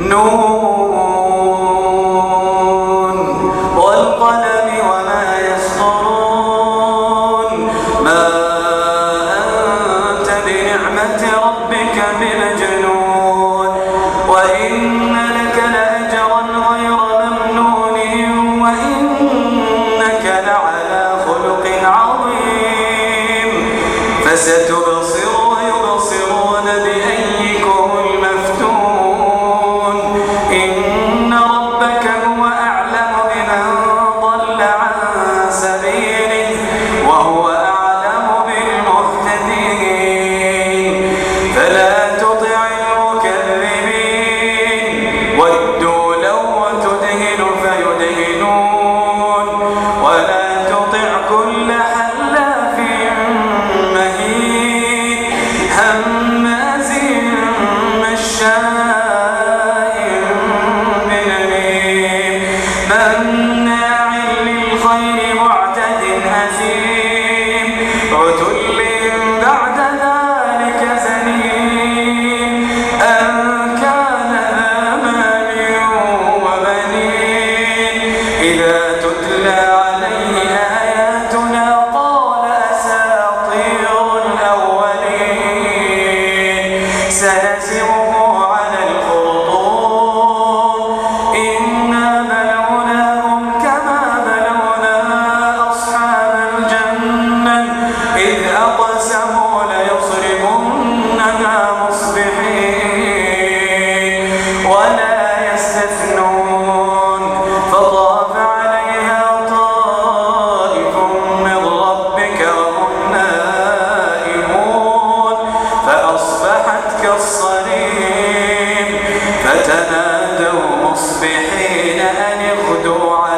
No. إن لك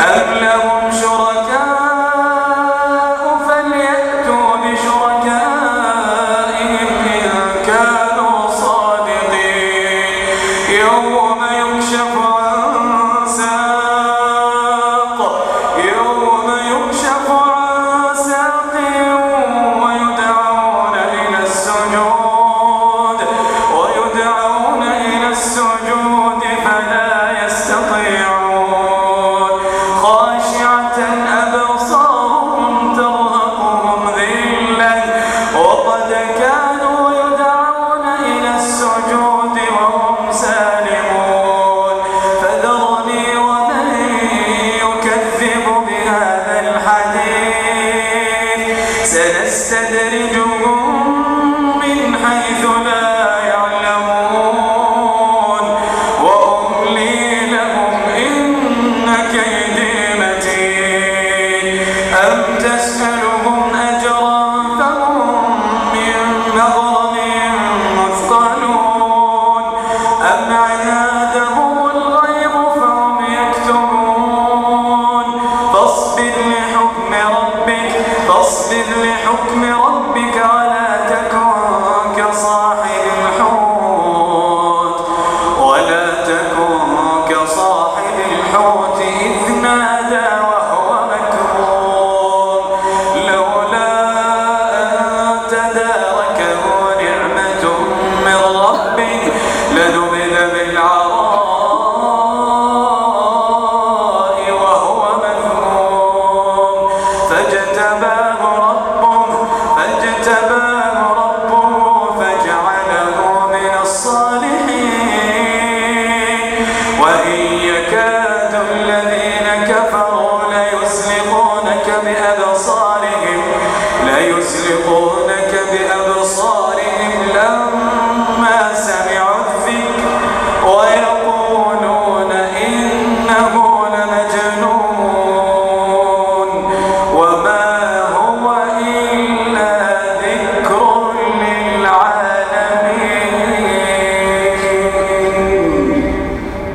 أم لهم الذين